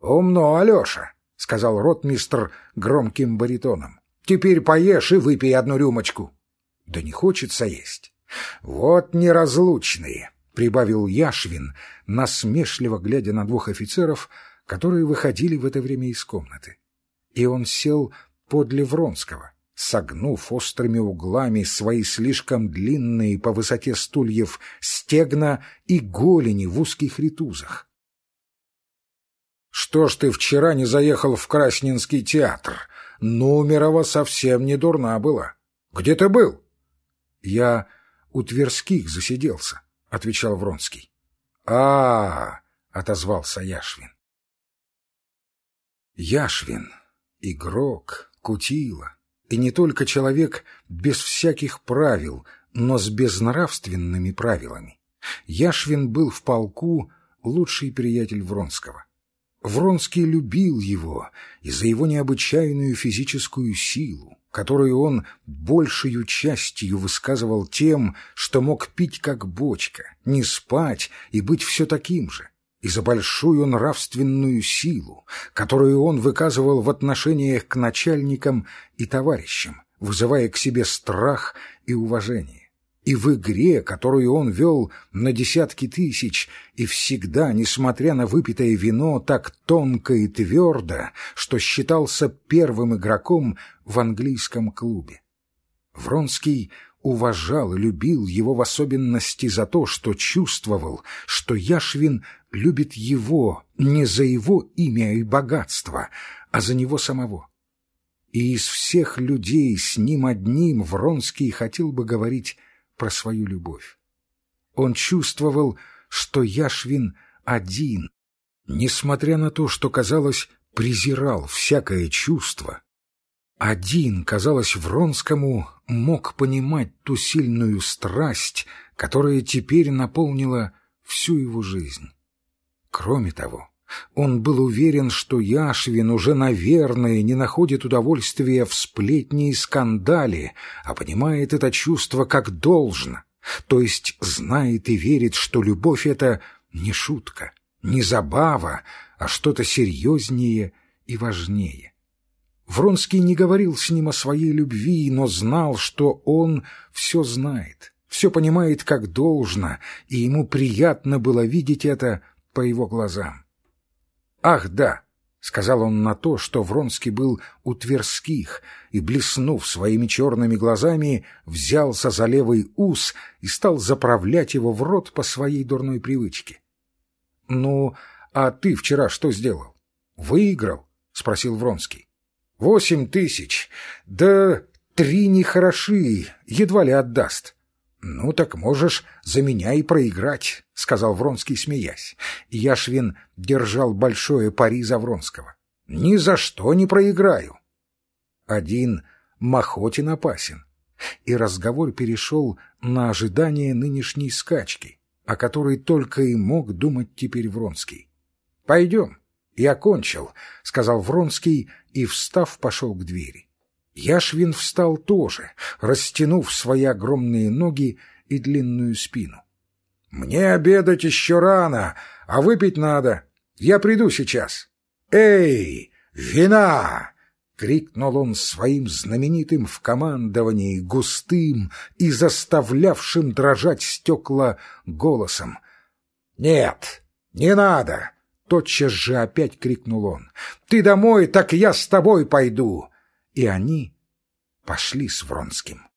Умно, Алеша, — сказал ротмистр громким баритоном. Теперь поешь и выпей одну рюмочку. Да не хочется есть. Вот неразлучные, — прибавил Яшвин, насмешливо глядя на двух офицеров, которые выходили в это время из комнаты. И он сел подле Вронского, согнув острыми углами свои слишком длинные по высоте стульев стегна и голени в узких ритузах. «Что ж ты вчера не заехал в Красненский театр? Нумерова совсем не дурна была. Где ты был?» «Я у Тверских засиделся», — отвечал Вронский. а, -а, -а отозвался Яшвин. Яшвин, игрок, кутила, и не только человек без всяких правил, но с безнравственными правилами. Яшвин был в полку лучший приятель Вронского. Вронский любил его и за его необычайную физическую силу, которую он большей частью высказывал тем, что мог пить как бочка, не спать и быть все таким же, и за большую нравственную силу, которую он выказывал в отношениях к начальникам и товарищам, вызывая к себе страх и уважение и в игре, которую он вел на десятки тысяч, и всегда, несмотря на выпитое вино, так тонко и твердо, что считался первым игроком в английском клубе. Вронский уважал и любил его в особенности за то, что чувствовал, что Яшвин любит его не за его имя и богатство, а за него самого. И из всех людей с ним одним Вронский хотел бы говорить про свою любовь. Он чувствовал, что Яшвин один, несмотря на то, что, казалось, презирал всякое чувство. Один, казалось, Вронскому мог понимать ту сильную страсть, которая теперь наполнила всю его жизнь. Кроме того, он был уверен, что Яшвин уже, наверное, не находит удовольствия в сплетне и скандале, а понимает это чувство как должно, то есть знает и верит, что любовь — это не шутка, не забава, а что-то серьезнее и важнее. Вронский не говорил с ним о своей любви, но знал, что он все знает, все понимает как должно, и ему приятно было видеть это по его глазам. «Ах, да!» — сказал он на то, что Вронский был у Тверских, и, блеснув своими черными глазами, взялся за левый ус и стал заправлять его в рот по своей дурной привычке. — Ну, а ты вчера что сделал? — Выиграл? — спросил Вронский. — Восемь тысяч. Да три нехороши, едва ли отдаст. — Ну, так можешь за меня и проиграть, — сказал Вронский, смеясь. Яшвин держал большое пари за Вронского. — Ни за что не проиграю. Один Махотин опасен. И разговор перешел на ожидание нынешней скачки, о которой только и мог думать теперь Вронский. — Пойдем. Я кончил, — сказал Вронский и, встав, пошел к двери. Яшвин встал тоже, растянув свои огромные ноги и длинную спину. — Мне обедать еще рано, а выпить надо. Я приду сейчас. — Эй, вина! — крикнул он своим знаменитым в командовании густым и заставлявшим дрожать стекла голосом. — Нет, не надо! — тотчас же опять крикнул он. — Ты домой, так я с тобой пойду! И они пошли с Вронским.